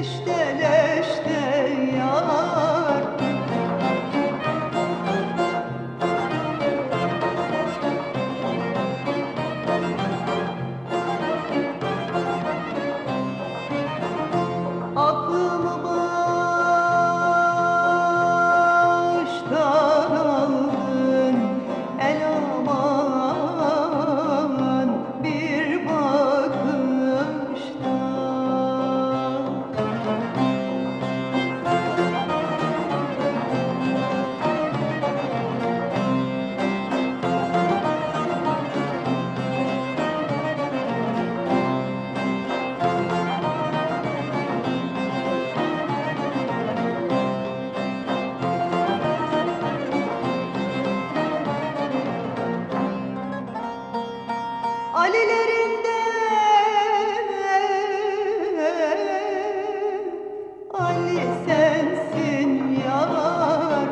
işte Alilerinde Ali sensin yar.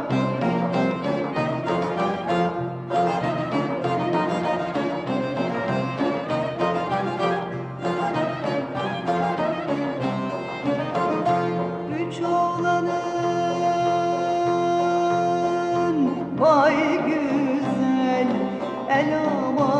Üç oğlanın vay güzel el aman